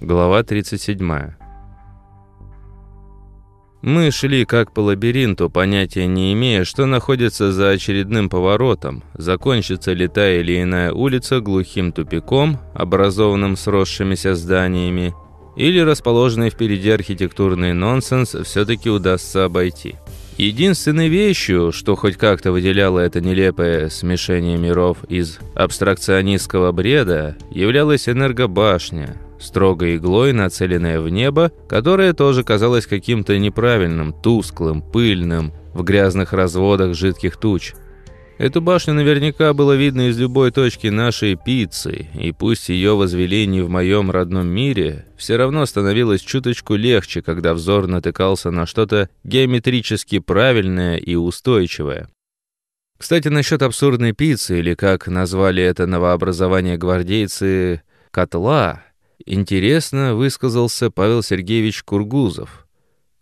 Глава 37. Мы шли как по лабиринту, понятия не имея, что находится за очередным поворотом, закончится ли та или иная улица глухим тупиком, образованным сросшимися зданиями, или расположенный впереди архитектурный нонсенс все-таки удастся обойти. Единственной вещью, что хоть как-то выделяло это нелепое смешение миров из абстракционистского бреда, являлась энергобашня – строгой иглой, нацеленная в небо, которое тоже казалось каким-то неправильным, тусклым, пыльным, в грязных разводах жидких туч. Эту башню наверняка было видно из любой точки нашей пиццы, и пусть ее возвели не в моем родном мире, все равно становилось чуточку легче, когда взор натыкался на что-то геометрически правильное и устойчивое. Кстати, насчет абсурдной пиццы, или как назвали это новообразование гвардейцы, котла, Интересно высказался Павел Сергеевич Кургузов.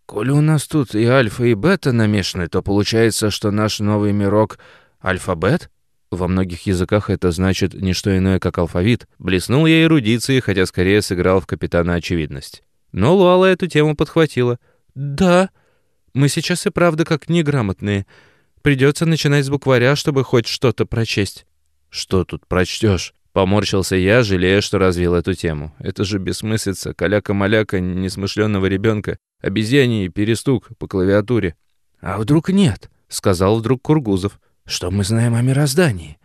«Коли у нас тут и альфа, и бета намешаны, то получается, что наш новый мирок — альфабет?» Во многих языках это значит не что иное, как алфавит. Блеснул я эрудицией, хотя скорее сыграл в капитана очевидность. Но Луала эту тему подхватила. «Да, мы сейчас и правда как неграмотные. Придется начинать с букваря, чтобы хоть что-то прочесть». «Что тут прочтешь?» Поморщился я, жалея, что развил эту тему. Это же бессмыслица, каляка-маляка несмышленного ребенка, обезьяний перестук по клавиатуре. «А вдруг нет?» — сказал вдруг Кургузов. «Что мы знаем о мироздании?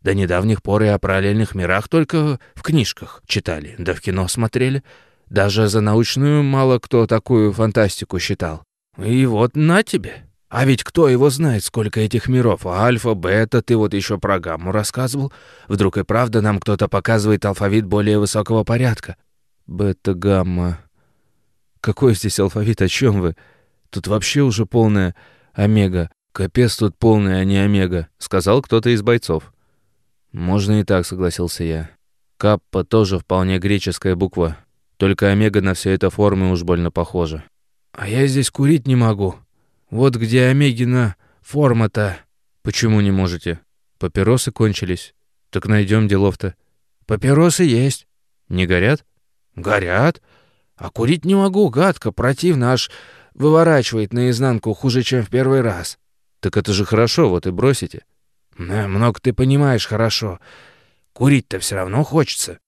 До недавних пор и о параллельных мирах только в книжках читали, да в кино смотрели. Даже за научную мало кто такую фантастику считал. И вот на тебе!» А ведь кто его знает, сколько этих миров? Альфа, бета, ты вот еще про гамму рассказывал. Вдруг и правда нам кто-то показывает алфавит более высокого порядка? Бета, гамма. Какой здесь алфавит, о чем вы? Тут вообще уже полная омега. Капец тут полная, а не омега, сказал кто-то из бойцов. Можно и так, согласился я. Каппа тоже вполне греческая буква. Только омега на все это формы уж больно похожа. А я здесь курить не могу, вот где Омегина форма-то. Почему не можете? Папиросы кончились. Так найдем делов-то. Папиросы есть. Не горят? Горят. А курить не могу, гадко, противно, аж выворачивает наизнанку хуже, чем в первый раз. Так это же хорошо, вот и бросите. много ты понимаешь хорошо. Курить-то все равно хочется.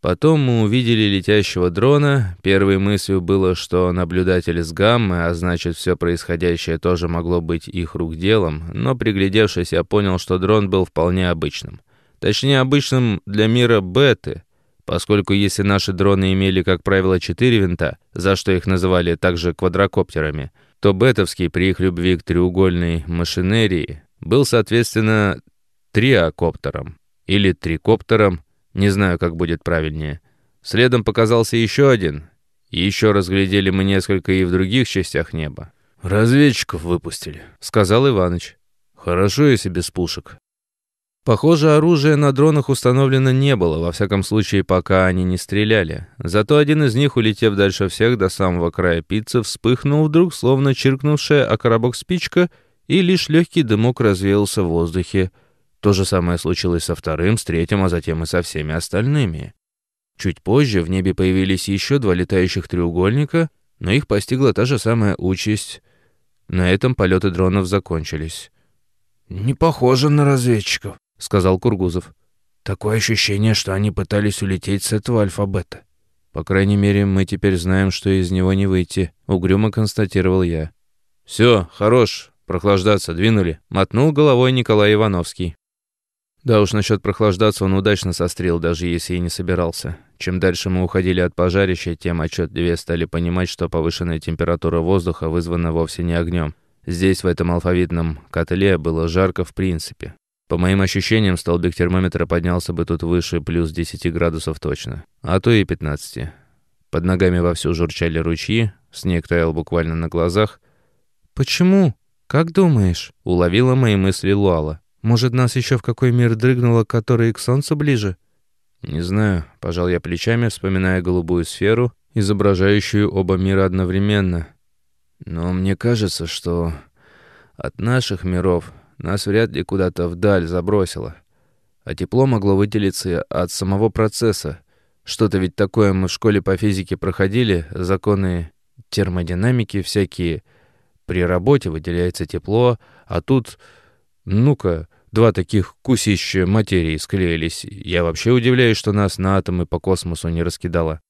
Потом мы увидели летящего дрона. Первой мыслью было, что наблюдатель с гаммы, а значит, все происходящее тоже могло быть их рук делом, но приглядевшись, я понял, что дрон был вполне обычным. Точнее, обычным для мира беты, поскольку если наши дроны имели, как правило, четыре винта, за что их называли также квадрокоптерами, то бетовский при их любви к треугольной машинерии был, соответственно, триокоптером или трикоптером, не знаю, как будет правильнее. Следом показался еще один. Еще разглядели мы несколько и в других частях неба. «Разведчиков выпустили», — сказал Иваныч. «Хорошо, если без пушек». Похоже, оружия на дронах установлено не было, во всяком случае, пока они не стреляли. Зато один из них, улетев дальше всех до самого края пиццы, вспыхнул вдруг, словно чиркнувшая о коробок спичка, и лишь легкий дымок развеялся в воздухе. То же самое случилось со вторым, с третьим, а затем и со всеми остальными. Чуть позже в небе появились еще два летающих треугольника, но их постигла та же самая участь. На этом полеты дронов закончились. «Не похоже на разведчиков», — сказал Кургузов. «Такое ощущение, что они пытались улететь с этого алфабета». «По крайней мере, мы теперь знаем, что из него не выйти», — угрюмо констатировал я. «Все, хорош, прохлаждаться двинули», — мотнул головой Николай Ивановский. Да уж, насчет прохлаждаться он удачно сострил, даже если и не собирался. Чем дальше мы уходили от пожарища, тем отчетливее стали понимать, что повышенная температура воздуха вызвана вовсе не огнем. Здесь, в этом алфавитном котле, было жарко в принципе. По моим ощущениям, столбик термометра поднялся бы тут выше плюс 10 градусов точно, а то и 15. Под ногами вовсю журчали ручьи, снег таял буквально на глазах. «Почему? Как думаешь?» — уловила мои мысли Луала. Может, нас еще в какой мир дрыгнуло, который к солнцу ближе? Не знаю, пожал я плечами, вспоминая голубую сферу, изображающую оба мира одновременно. Но мне кажется, что от наших миров нас вряд ли куда-то вдаль забросило. А тепло могло выделиться от самого процесса, Что-то ведь такое мы в школе по физике проходили, законы термодинамики всякие. При работе выделяется тепло, а тут, ну-ка, два таких кусища материи склеились. Я вообще удивляюсь, что нас на атомы по космосу не раскидало.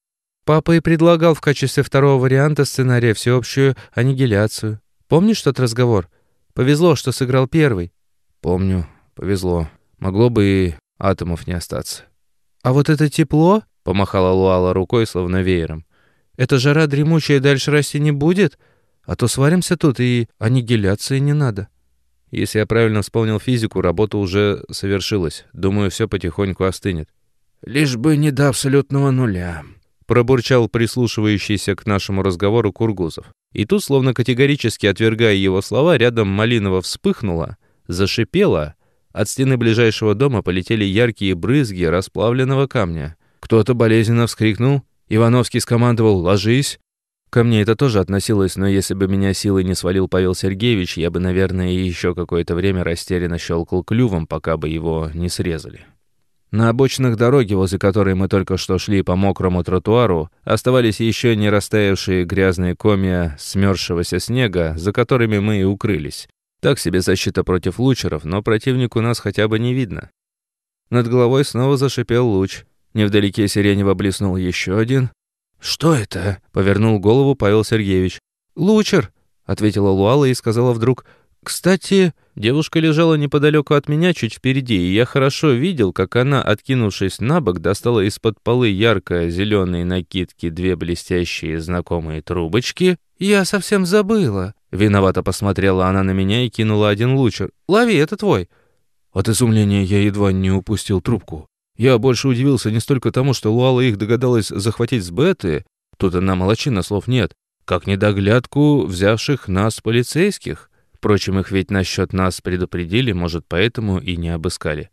Папа и предлагал в качестве второго варианта сценария всеобщую аннигиляцию. Помнишь тот разговор? Повезло, что сыграл первый. Помню, повезло. Могло бы и атомов не остаться. А вот это тепло, помахала Луала рукой, словно веером. Эта жара дремучая дальше расти не будет, а то сваримся тут и аннигиляции не надо. Если я правильно вспомнил физику, работа уже совершилась. Думаю, все потихоньку остынет. Лишь бы не до абсолютного нуля, пробурчал прислушивающийся к нашему разговору Кургузов. И тут, словно категорически отвергая его слова, рядом Малинова вспыхнула, зашипела. От стены ближайшего дома полетели яркие брызги расплавленного камня. Кто-то болезненно вскрикнул. Ивановский скомандовал «Ложись!». Ко мне это тоже относилось, но если бы меня силой не свалил Павел Сергеевич, я бы, наверное, еще какое-то время растерянно щелкал клювом, пока бы его не срезали. На обочинах дороги, возле которой мы только что шли по мокрому тротуару, оставались еще не растаявшие грязные комья смерзшегося снега, за которыми мы и укрылись. Так себе защита против лучеров, но противнику нас хотя бы не видно. Над головой снова зашипел луч. Невдалеке сиренево блеснул еще один. «Что это?» — повернул голову Павел Сергеевич. «Лучер!» — ответила Луала и сказала вдруг. «Кстати...» Девушка лежала неподалеку от меня, чуть впереди, и я хорошо видел, как она, откинувшись на бок, достала из-под полы ярко-зеленые накидки две блестящие знакомые трубочки. «Я совсем забыла». Виновато посмотрела она на меня и кинула один лучер. «Лови, это твой». От изумления я едва не упустил трубку. Я больше удивился не столько тому, что Луала их догадалась захватить с Беты, тут она молочина, слов нет, как недоглядку взявших нас полицейских. Впрочем, их ведь насчет нас предупредили, может, поэтому и не обыскали.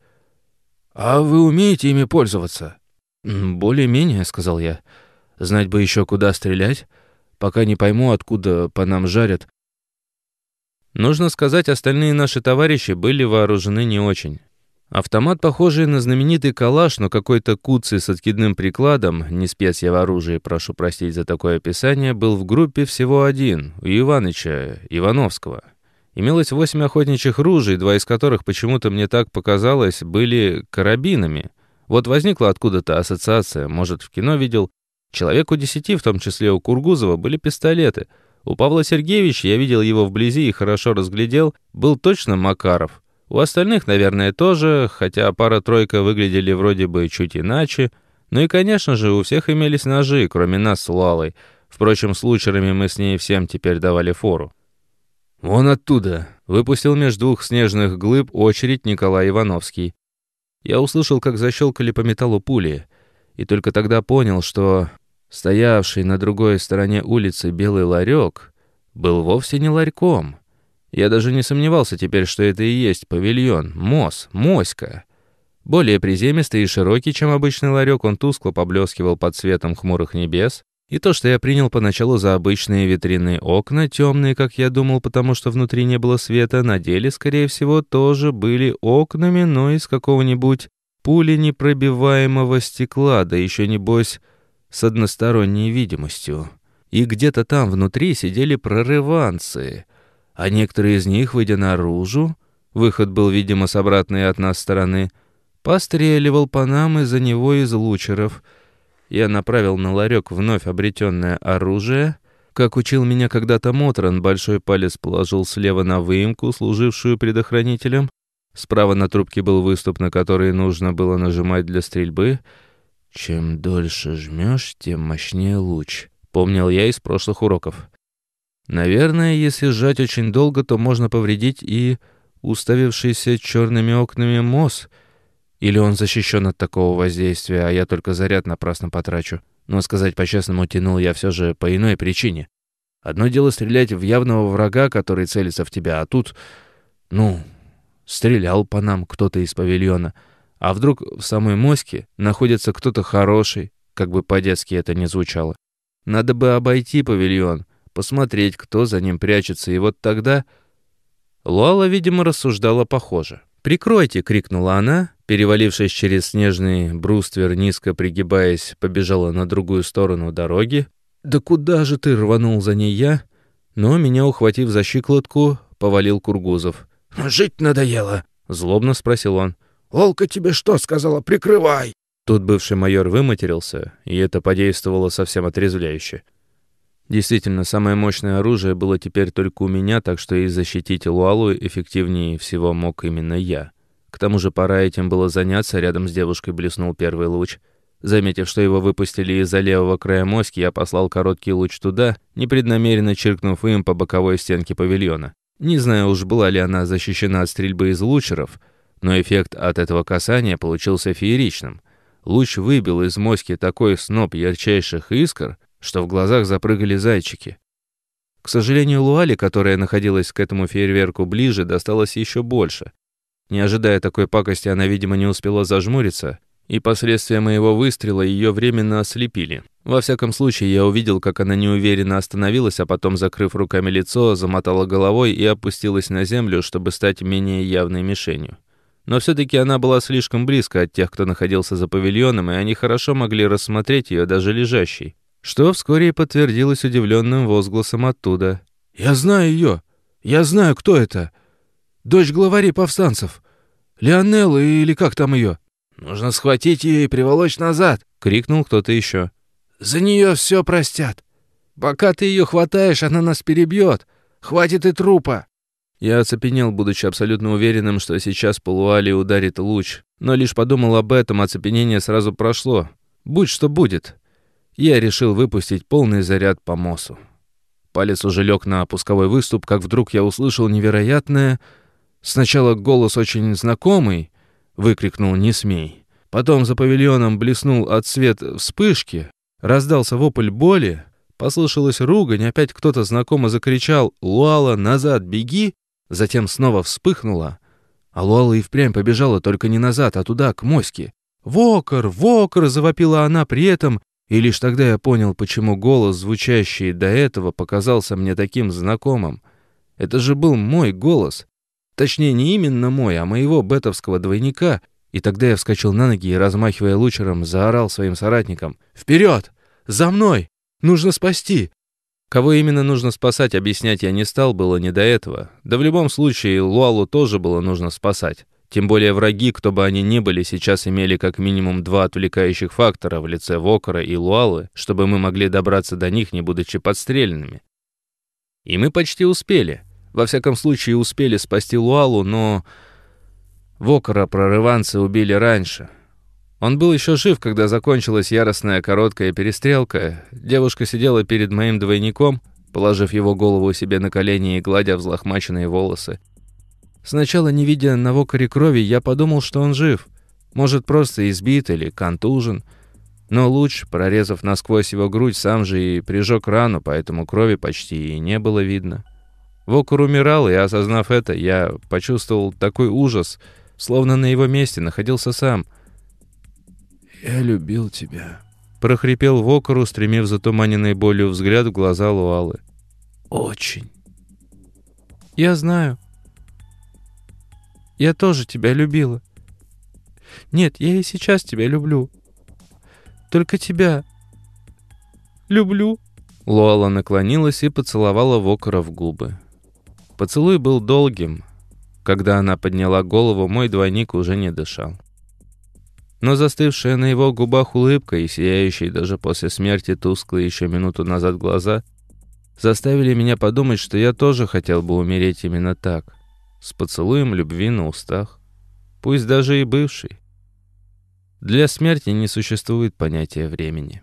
«А вы умеете ими пользоваться?» «Более-менее», — сказал я. «Знать бы еще, куда стрелять, пока не пойму, откуда по нам жарят». Нужно сказать, остальные наши товарищи были вооружены не очень. Автомат, похожий на знаменитый калаш, но какой-то куцый с откидным прикладом, не спец я в оружии, прошу простить за такое описание, был в группе всего один, у Иваныча, Ивановского. Имелось восемь охотничьих ружей, два из которых, почему-то мне так показалось, были карабинами. Вот возникла откуда-то ассоциация, может, в кино видел. Человеку десяти, в том числе у Кургузова, были пистолеты. У Павла Сергеевича, я видел его вблизи и хорошо разглядел, был точно Макаров. У остальных, наверное, тоже, хотя пара-тройка выглядели вроде бы чуть иначе. Ну и, конечно же, у всех имелись ножи, кроме нас с Лалой. Впрочем, с лучерами мы с ней всем теперь давали фору. «Вон оттуда!» — выпустил между двух снежных глыб очередь Николай Ивановский. Я услышал, как защелкали по металлу пули, и только тогда понял, что стоявший на другой стороне улицы белый ларек был вовсе не ларьком. Я даже не сомневался теперь, что это и есть павильон, моз, моська. Более приземистый и широкий, чем обычный ларек, он тускло поблескивал под светом хмурых небес, и то, что я принял поначалу за обычные витринные окна, темные, как я думал, потому что внутри не было света, на деле, скорее всего, тоже были окнами, но из какого-нибудь пули непробиваемого стекла, да еще, небось, с односторонней видимостью. И где-то там внутри сидели прорыванцы, а некоторые из них, выйдя наружу, выход был, видимо, с обратной от нас стороны, постреливал по нам из-за него из лучеров — я направил на ларек вновь обретенное оружие. Как учил меня когда-то Мотран, большой палец положил слева на выемку, служившую предохранителем. Справа на трубке был выступ, на который нужно было нажимать для стрельбы. «Чем дольше жмешь, тем мощнее луч», — помнил я из прошлых уроков. Наверное, если сжать очень долго, то можно повредить и уставившийся черными окнами мост — или он защищен от такого воздействия, а я только заряд напрасно потрачу. Но сказать по-честному, тянул я все же по иной причине. Одно дело стрелять в явного врага, который целится в тебя, а тут, ну, стрелял по нам кто-то из павильона. А вдруг в самой моське находится кто-то хороший, как бы по-детски это не звучало. Надо бы обойти павильон, посмотреть, кто за ним прячется, и вот тогда... Луала, видимо, рассуждала похоже. «Прикройте!» — крикнула она, перевалившись через снежный бруствер, низко пригибаясь, побежала на другую сторону дороги. «Да куда же ты?» — рванул за ней я, но меня, ухватив за щиколотку, повалил Кургузов. «Жить надоело?» — злобно спросил он. «Олка тебе что сказала? Прикрывай!» Тут бывший майор выматерился, и это подействовало совсем отрезвляюще. Действительно, самое мощное оружие было теперь только у меня, так что и защитить Луалу эффективнее всего мог именно я. К тому же пора этим было заняться, рядом с девушкой блеснул первый луч. Заметив, что его выпустили из-за левого края моськи, я послал короткий луч туда, непреднамеренно чиркнув им по боковой стенке павильона. Не знаю уж, была ли она защищена от стрельбы из лучеров, но эффект от этого касания получился фееричным. Луч выбил из моськи такой сноп ярчайших искр, что в глазах запрыгали зайчики. К сожалению, Луали, которая находилась к этому фейерверку ближе, досталось еще больше. Не ожидая такой пакости, она, видимо, не успела зажмуриться, и последствия моего выстрела ее временно ослепили. Во всяком случае, я увидел, как она неуверенно остановилась, а потом, закрыв руками лицо, замотала головой и опустилась на землю, чтобы стать менее явной мишенью. Но все-таки она была слишком близко от тех, кто находился за павильоном, и они хорошо могли рассмотреть ее даже лежащей. Что вскоре и подтвердилось удивленным возгласом оттуда. «Я знаю ее! Я знаю, кто это! Дочь главарей повстанцев! Леонелла или как там ее? Нужно схватить ее и приволочь назад!» — крикнул кто-то еще. «За нее все простят! Пока ты ее хватаешь, она нас перебьет! Хватит и трупа!» Я оцепенел, будучи абсолютно уверенным, что сейчас по Луали ударит луч. Но лишь подумал об этом, оцепенение сразу прошло. Будь что будет. Я решил выпустить полный заряд по МОСу. Палец уже лег на пусковой выступ, как вдруг я услышал невероятное... Сначала голос очень знакомый, выкрикнул «Не смей». Потом за павильоном блеснул от свет вспышки, раздался вопль боли, послышалась ругань, опять кто-то знакомо закричал «Луала, назад, беги!» Затем снова вспыхнула, а Луала и впрямь побежала только не назад, а туда, к моське. «Вокер! Вокер!» — завопила она при этом, и лишь тогда я понял, почему голос, звучащий до этого, показался мне таким знакомым. Это же был мой голос. Точнее, не именно мой, а моего бетовского двойника. И тогда я вскочил на ноги и, размахивая лучером, заорал своим соратникам. «Вперед! За мной! Нужно спасти! Кого именно нужно спасать, объяснять я не стал, было не до этого. Да в любом случае, Луалу тоже было нужно спасать. Тем более враги, кто бы они ни были, сейчас имели как минимум два отвлекающих фактора в лице Вокера и Луалы, чтобы мы могли добраться до них, не будучи подстреленными. И мы почти успели. Во всяком случае, успели спасти Луалу, но... Вокера прорыванцы убили раньше. Он был еще жив, когда закончилась яростная короткая перестрелка. Девушка сидела перед моим двойником, положив его голову себе на колени и гладя взлохмаченные волосы. Сначала, не видя на вокоре крови, я подумал, что он жив. Может, просто избит или контужен. Но луч, прорезав насквозь его грудь, сам же и прижег рану, поэтому крови почти и не было видно. Вокер умирал, и, осознав это, я почувствовал такой ужас, словно на его месте находился сам — «Я любил тебя», — прохрипел Вокер, устремив затуманенный болью взгляд в глаза Луалы. «Очень». «Я знаю. Я тоже тебя любила. Нет, я и сейчас тебя люблю. Только тебя люблю». Луала наклонилась и поцеловала Вокера в губы. Поцелуй был долгим. Когда она подняла голову, мой двойник уже не дышал но застывшая на его губах улыбка и сияющие даже после смерти тусклые еще минуту назад глаза заставили меня подумать, что я тоже хотел бы умереть именно так, с поцелуем любви на устах, пусть даже и бывший. Для смерти не существует понятия времени.